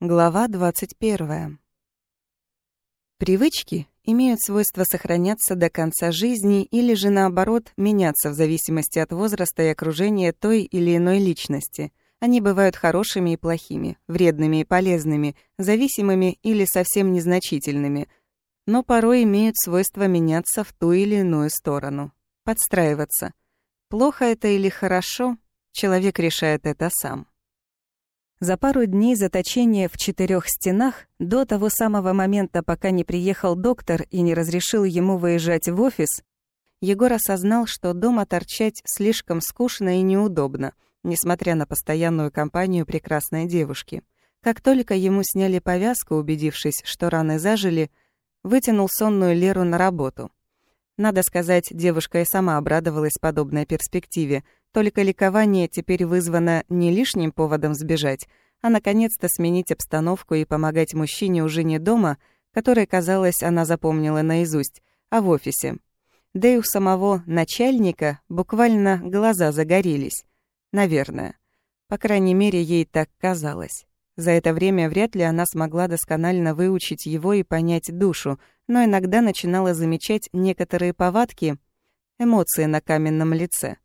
Глава 21. Привычки имеют свойство сохраняться до конца жизни или же наоборот меняться в зависимости от возраста и окружения той или иной личности. Они бывают хорошими и плохими, вредными и полезными, зависимыми или совсем незначительными, но порой имеют свойство меняться в ту или иную сторону, подстраиваться. Плохо это или хорошо, человек решает это сам. За пару дней заточения в четырех стенах, до того самого момента, пока не приехал доктор и не разрешил ему выезжать в офис, Егор осознал, что дома торчать слишком скучно и неудобно, несмотря на постоянную компанию прекрасной девушки. Как только ему сняли повязку, убедившись, что раны зажили, вытянул сонную Леру на работу. Надо сказать, девушка и сама обрадовалась подобной перспективе — только ликование теперь вызвано не лишним поводом сбежать, а наконец-то сменить обстановку и помогать мужчине уже не дома, который, казалось, она запомнила наизусть, а в офисе. Да и у самого начальника буквально глаза загорелись. Наверное. По крайней мере, ей так казалось. За это время вряд ли она смогла досконально выучить его и понять душу, но иногда начинала замечать некоторые повадки, эмоции на каменном лице.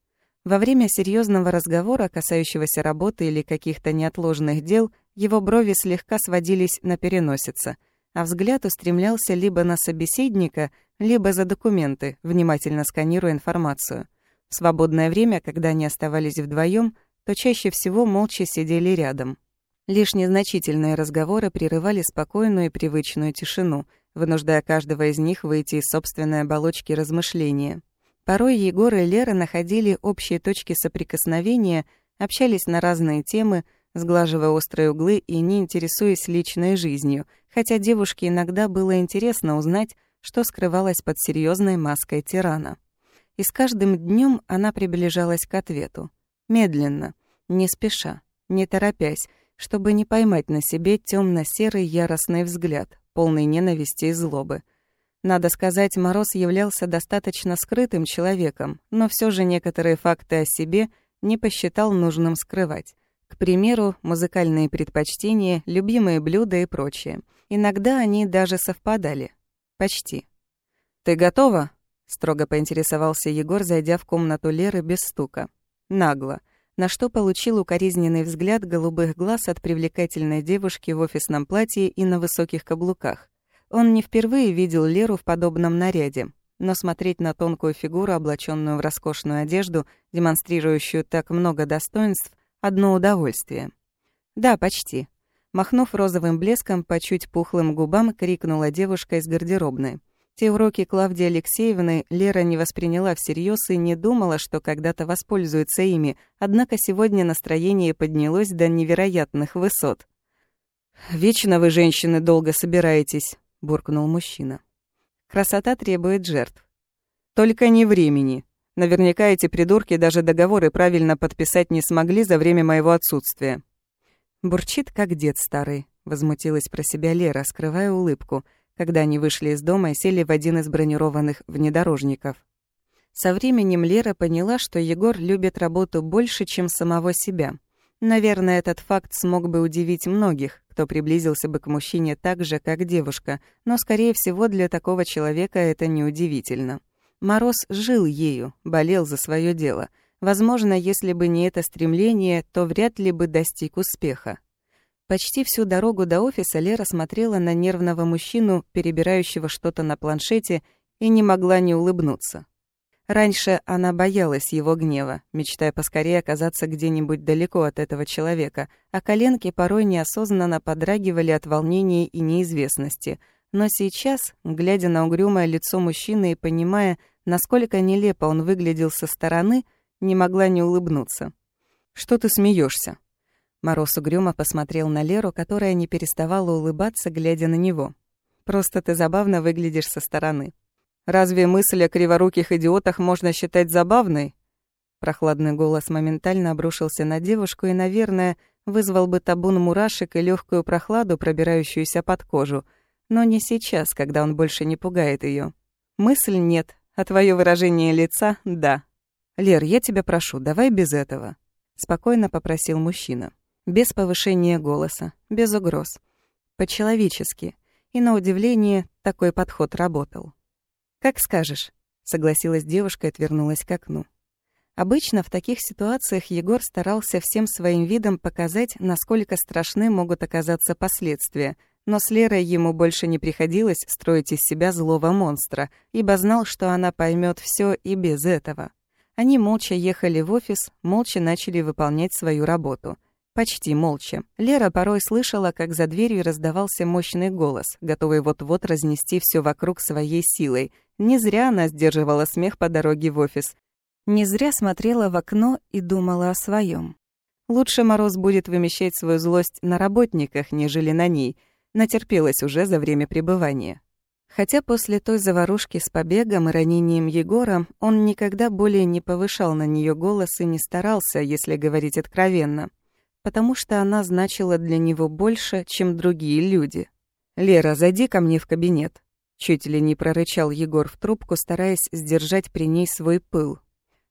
Во время серьезного разговора, касающегося работы или каких-то неотложных дел, его брови слегка сводились на переносице, а взгляд устремлялся либо на собеседника, либо за документы, внимательно сканируя информацию. В свободное время, когда они оставались вдвоем, то чаще всего молча сидели рядом. Лишь незначительные разговоры прерывали спокойную и привычную тишину, вынуждая каждого из них выйти из собственной оболочки размышления. Порой Егор и Лера находили общие точки соприкосновения, общались на разные темы, сглаживая острые углы и не интересуясь личной жизнью, хотя девушке иногда было интересно узнать, что скрывалось под серьезной маской тирана. И с каждым днем она приближалась к ответу. Медленно, не спеша, не торопясь, чтобы не поймать на себе темно серый яростный взгляд, полный ненависти и злобы — надо сказать, Мороз являлся достаточно скрытым человеком, но все же некоторые факты о себе не посчитал нужным скрывать. К примеру, музыкальные предпочтения, любимые блюда и прочее. Иногда они даже совпадали. Почти. «Ты готова?» — строго поинтересовался Егор, зайдя в комнату Леры без стука. Нагло. На что получил укоризненный взгляд голубых глаз от привлекательной девушки в офисном платье и на высоких каблуках. Он не впервые видел Леру в подобном наряде, но смотреть на тонкую фигуру, облаченную в роскошную одежду, демонстрирующую так много достоинств, одно удовольствие. Да, почти. Махнув розовым блеском по чуть пухлым губам, крикнула девушка из гардеробной. Те уроки Клавдии Алексеевны Лера не восприняла всерьез и не думала, что когда-то воспользуется ими, однако сегодня настроение поднялось до невероятных высот. «Вечно вы, женщины, долго собираетесь», буркнул мужчина. Красота требует жертв. Только не времени. Наверняка эти придурки даже договоры правильно подписать не смогли за время моего отсутствия. Бурчит, как дед старый, возмутилась про себя Лера, скрывая улыбку, когда они вышли из дома и сели в один из бронированных внедорожников. Со временем Лера поняла, что Егор любит работу больше, чем самого себя. Наверное, этот факт смог бы удивить многих, кто приблизился бы к мужчине так же, как девушка, но, скорее всего, для такого человека это неудивительно. Мороз жил ею, болел за свое дело. Возможно, если бы не это стремление, то вряд ли бы достиг успеха. Почти всю дорогу до офиса Лера смотрела на нервного мужчину, перебирающего что-то на планшете, и не могла не улыбнуться. Раньше она боялась его гнева, мечтая поскорее оказаться где-нибудь далеко от этого человека, а коленки порой неосознанно подрагивали от волнения и неизвестности. Но сейчас, глядя на угрюмое лицо мужчины и понимая, насколько нелепо он выглядел со стороны, не могла не улыбнуться. «Что ты смеешься? Мороз угрюмо посмотрел на Леру, которая не переставала улыбаться, глядя на него. «Просто ты забавно выглядишь со стороны». Разве мысль о криворуких идиотах можно считать забавной? Прохладный голос моментально обрушился на девушку и, наверное, вызвал бы табун мурашек и легкую прохладу, пробирающуюся под кожу. Но не сейчас, когда он больше не пугает ее. Мысль нет, а твое выражение лица — да. «Лер, я тебя прошу, давай без этого», — спокойно попросил мужчина. Без повышения голоса, без угроз. По-человечески. И, на удивление, такой подход работал. «Как скажешь», — согласилась девушка и отвернулась к окну. Обычно в таких ситуациях Егор старался всем своим видом показать, насколько страшны могут оказаться последствия, но с Лерой ему больше не приходилось строить из себя злого монстра, ибо знал, что она поймет все и без этого. Они молча ехали в офис, молча начали выполнять свою работу. Почти молча. Лера порой слышала, как за дверью раздавался мощный голос, готовый вот-вот разнести все вокруг своей силой. Не зря она сдерживала смех по дороге в офис. Не зря смотрела в окно и думала о своем. Лучше Мороз будет вымещать свою злость на работниках, нежели на ней. Натерпелась уже за время пребывания. Хотя после той заварушки с побегом и ранением Егора он никогда более не повышал на нее голос и не старался, если говорить откровенно, потому что она значила для него больше, чем другие люди. «Лера, зайди ко мне в кабинет», — чуть ли не прорычал Егор в трубку, стараясь сдержать при ней свой пыл.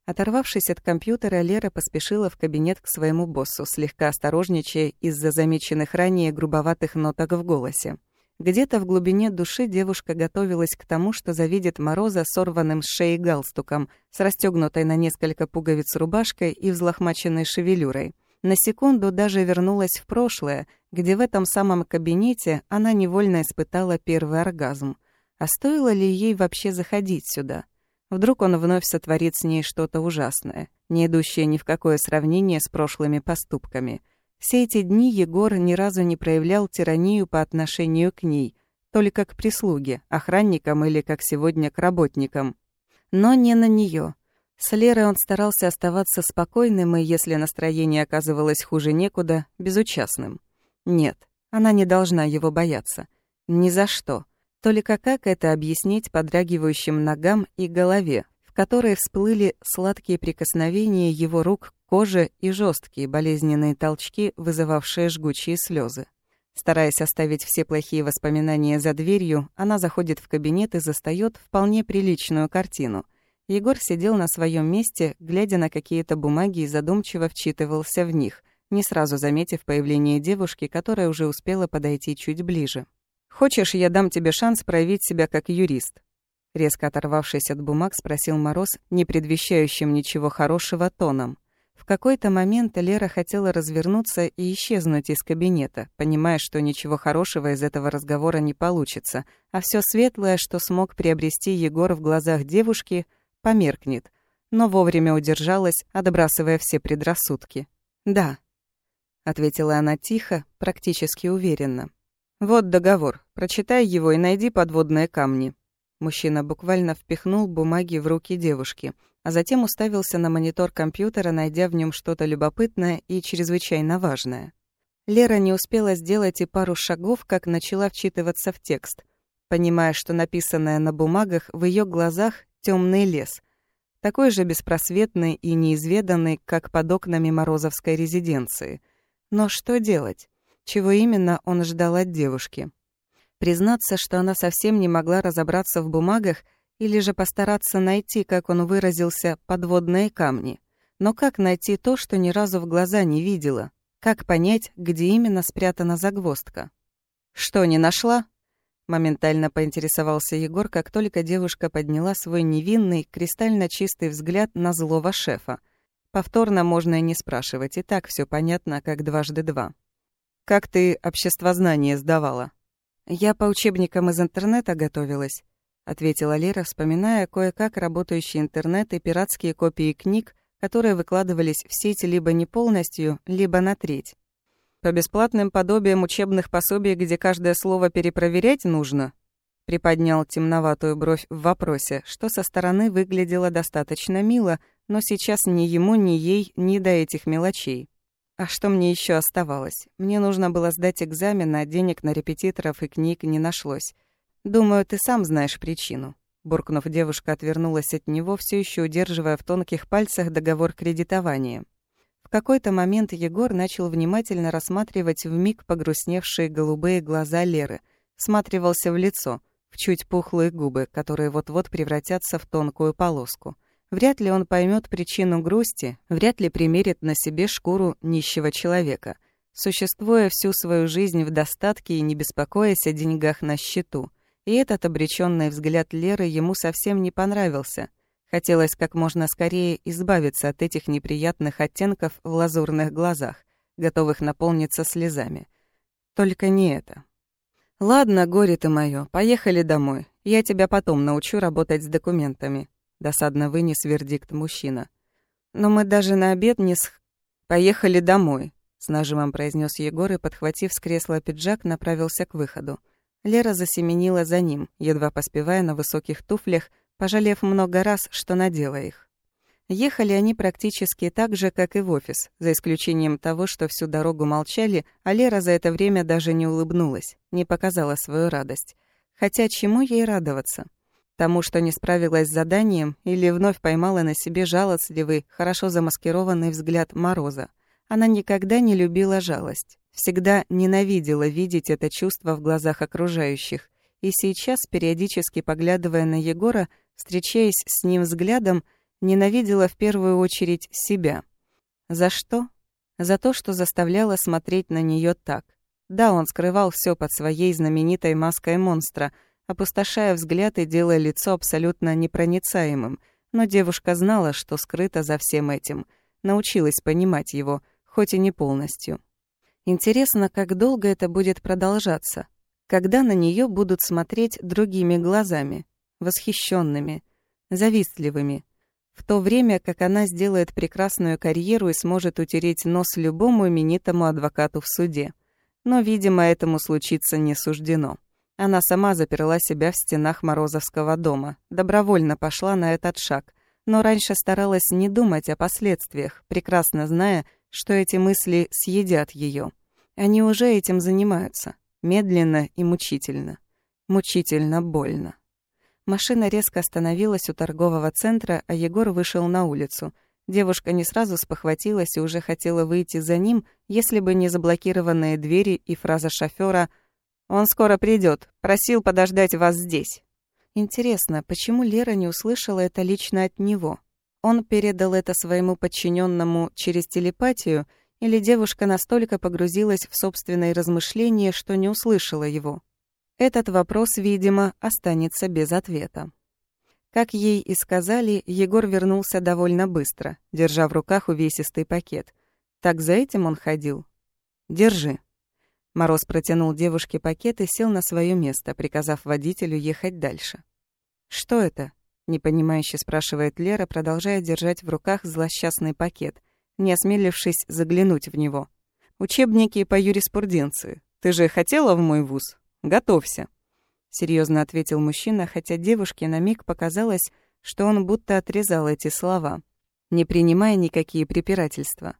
Оторвавшись от компьютера, Лера поспешила в кабинет к своему боссу, слегка осторожничая из-за замеченных ранее грубоватых ноток в голосе. Где-то в глубине души девушка готовилась к тому, что завидит Мороза сорванным с шеи галстуком, с расстегнутой на несколько пуговиц рубашкой и взлохмаченной шевелюрой. На секунду даже вернулась в прошлое, где в этом самом кабинете она невольно испытала первый оргазм. А стоило ли ей вообще заходить сюда? Вдруг он вновь сотворит с ней что-то ужасное, не идущее ни в какое сравнение с прошлыми поступками. Все эти дни Егор ни разу не проявлял тиранию по отношению к ней, только к прислуге, охранникам или, как сегодня, к работникам. Но не на нее. С Лерой он старался оставаться спокойным и, если настроение оказывалось хуже некуда, безучастным. Нет, она не должна его бояться. Ни за что. Только как это объяснить подрагивающим ногам и голове, в которой всплыли сладкие прикосновения его рук к коже и жесткие болезненные толчки, вызывавшие жгучие слезы. Стараясь оставить все плохие воспоминания за дверью, она заходит в кабинет и застаёт вполне приличную картину. Егор сидел на своем месте, глядя на какие-то бумаги и задумчиво вчитывался в них, не сразу заметив появление девушки, которая уже успела подойти чуть ближе. «Хочешь, я дам тебе шанс проявить себя как юрист?» Резко оторвавшись от бумаг, спросил Мороз, не предвещающим ничего хорошего тоном. В какой-то момент Лера хотела развернуться и исчезнуть из кабинета, понимая, что ничего хорошего из этого разговора не получится, а все светлое, что смог приобрести Егор в глазах девушки, померкнет, но вовремя удержалась, отбрасывая все предрассудки. «Да», — ответила она тихо, практически уверенно. «Вот договор. Прочитай его и найди подводные камни». Мужчина буквально впихнул бумаги в руки девушки, а затем уставился на монитор компьютера, найдя в нем что-то любопытное и чрезвычайно важное. Лера не успела сделать и пару шагов, как начала вчитываться в текст, понимая, что написанное на бумагах в ее глазах темный лес, такой же беспросветный и неизведанный, как под окнами Морозовской резиденции. Но что делать? чего именно он ждал от девушки. Признаться, что она совсем не могла разобраться в бумагах или же постараться найти, как он выразился, подводные камни. Но как найти то, что ни разу в глаза не видела? Как понять, где именно спрятана загвоздка? «Что, не нашла?» Моментально поинтересовался Егор, как только девушка подняла свой невинный, кристально чистый взгляд на злого шефа. Повторно можно и не спрашивать, и так все понятно, как дважды два. Как ты обществознание сдавала? Я по учебникам из интернета готовилась, ответила Лера, вспоминая кое-как работающий интернет и пиратские копии книг, которые выкладывались в сеть либо не полностью, либо на треть. По бесплатным подобиям учебных пособий, где каждое слово перепроверять нужно, приподнял темноватую бровь в вопросе, что со стороны выглядело достаточно мило, но сейчас ни ему, ни ей, ни до этих мелочей. А что мне еще оставалось? Мне нужно было сдать экзамен, а денег на репетиторов и книг не нашлось. Думаю, ты сам знаешь причину. Буркнув, девушка отвернулась от него, все еще удерживая в тонких пальцах договор кредитования. Какой-то момент Егор начал внимательно рассматривать вмиг погрустневшие голубые глаза Леры, всматривался в лицо, в чуть пухлые губы, которые вот-вот превратятся в тонкую полоску. Вряд ли он поймет причину грусти, вряд ли примерит на себе шкуру нищего человека. существуя всю свою жизнь в достатке и не беспокоясь о деньгах на счету. И этот обреченный взгляд Леры ему совсем не понравился. Хотелось как можно скорее избавиться от этих неприятных оттенков в лазурных глазах, готовых наполниться слезами. Только не это. «Ладно, горе ты моё, поехали домой. Я тебя потом научу работать с документами», — досадно вынес вердикт мужчина. «Но мы даже на обед не с... Поехали домой», — с нажимом произнес Егор и, подхватив с кресла пиджак, направился к выходу. Лера засеменила за ним, едва поспевая на высоких туфлях, пожалев много раз, что надела их. Ехали они практически так же, как и в офис, за исключением того, что всю дорогу молчали, а Лера за это время даже не улыбнулась, не показала свою радость. Хотя чему ей радоваться? Тому, что не справилась с заданием или вновь поймала на себе жалостливый, хорошо замаскированный взгляд Мороза. Она никогда не любила жалость. Всегда ненавидела видеть это чувство в глазах окружающих. И сейчас, периодически поглядывая на Егора, встречаясь с ним взглядом, ненавидела в первую очередь себя. За что? За то, что заставляла смотреть на нее так. Да, он скрывал все под своей знаменитой маской монстра, опустошая взгляд и делая лицо абсолютно непроницаемым, но девушка знала, что скрыто за всем этим, научилась понимать его, хоть и не полностью. Интересно, как долго это будет продолжаться, когда на нее будут смотреть другими глазами, восхищенными, завистливыми, в то время как она сделает прекрасную карьеру и сможет утереть нос любому именитому адвокату в суде. Но, видимо, этому случиться не суждено. Она сама заперла себя в стенах Морозовского дома, добровольно пошла на этот шаг, но раньше старалась не думать о последствиях, прекрасно зная, что эти мысли съедят ее. Они уже этим занимаются, медленно и мучительно. Мучительно больно. Машина резко остановилась у торгового центра, а Егор вышел на улицу. Девушка не сразу спохватилась и уже хотела выйти за ним, если бы не заблокированные двери и фраза шофера «Он скоро придет. Просил подождать вас здесь». Интересно, почему Лера не услышала это лично от него? Он передал это своему подчиненному через телепатию, или девушка настолько погрузилась в собственные размышления, что не услышала его? Этот вопрос, видимо, останется без ответа. Как ей и сказали, Егор вернулся довольно быстро, держа в руках увесистый пакет. Так за этим он ходил. «Держи». Мороз протянул девушке пакет и сел на свое место, приказав водителю ехать дальше. «Что это?» — непонимающе спрашивает Лера, продолжая держать в руках злосчастный пакет, не осмелившись заглянуть в него. «Учебники по юриспруденции. Ты же хотела в мой вуз?» Готовься», — серьезно ответил мужчина, хотя девушке на миг показалось, что он будто отрезал эти слова, не принимая никакие препирательства.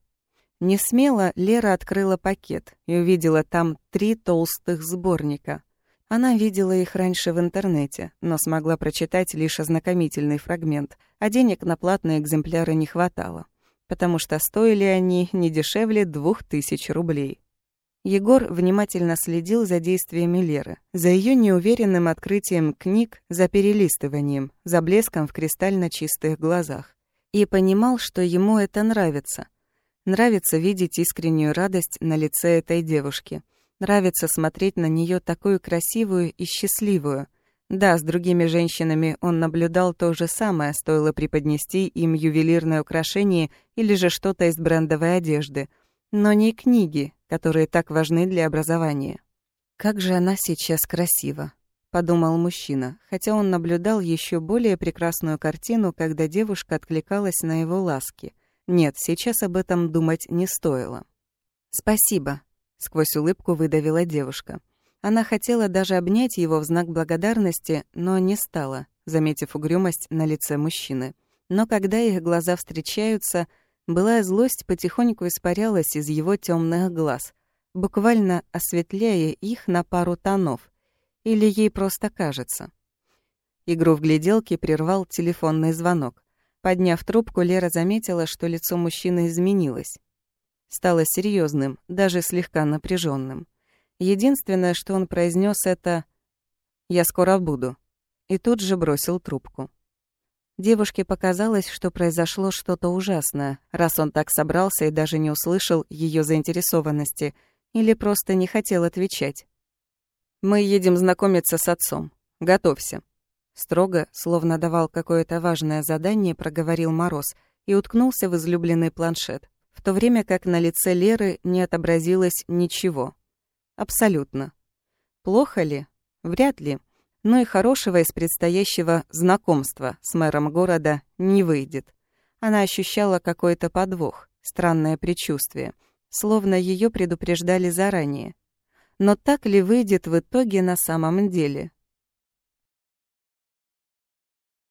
Не смело Лера открыла пакет и увидела там три толстых сборника. Она видела их раньше в интернете, но смогла прочитать лишь ознакомительный фрагмент, а денег на платные экземпляры не хватало, потому что стоили они не дешевле двух тысяч рублей. Егор внимательно следил за действиями Леры, за ее неуверенным открытием книг, за перелистыванием, за блеском в кристально чистых глазах. И понимал, что ему это нравится. Нравится видеть искреннюю радость на лице этой девушки. Нравится смотреть на нее такую красивую и счастливую. Да, с другими женщинами он наблюдал то же самое, стоило преподнести им ювелирное украшение или же что-то из брендовой одежды. Но не книги, которые так важны для образования. «Как же она сейчас красива!» — подумал мужчина, хотя он наблюдал еще более прекрасную картину, когда девушка откликалась на его ласки. Нет, сейчас об этом думать не стоило. «Спасибо», — сквозь улыбку выдавила девушка. Она хотела даже обнять его в знак благодарности, но не стала, заметив угрюмость на лице мужчины. Но когда их глаза встречаются — Былая злость потихоньку испарялась из его темных глаз, буквально осветляя их на пару тонов. Или ей просто кажется. Игру в гляделки прервал телефонный звонок. Подняв трубку, Лера заметила, что лицо мужчины изменилось. Стало серьезным, даже слегка напряженным. Единственное, что он произнес, это «Я скоро буду», и тут же бросил трубку. Девушке показалось, что произошло что-то ужасное, раз он так собрался и даже не услышал ее заинтересованности, или просто не хотел отвечать. «Мы едем знакомиться с отцом. Готовься». Строго, словно давал какое-то важное задание, проговорил Мороз и уткнулся в излюбленный планшет, в то время как на лице Леры не отобразилось ничего. Абсолютно. Плохо ли? Вряд ли но и хорошего из предстоящего знакомства с мэром города не выйдет. Она ощущала какой-то подвох, странное предчувствие, словно ее предупреждали заранее. Но так ли выйдет в итоге на самом деле?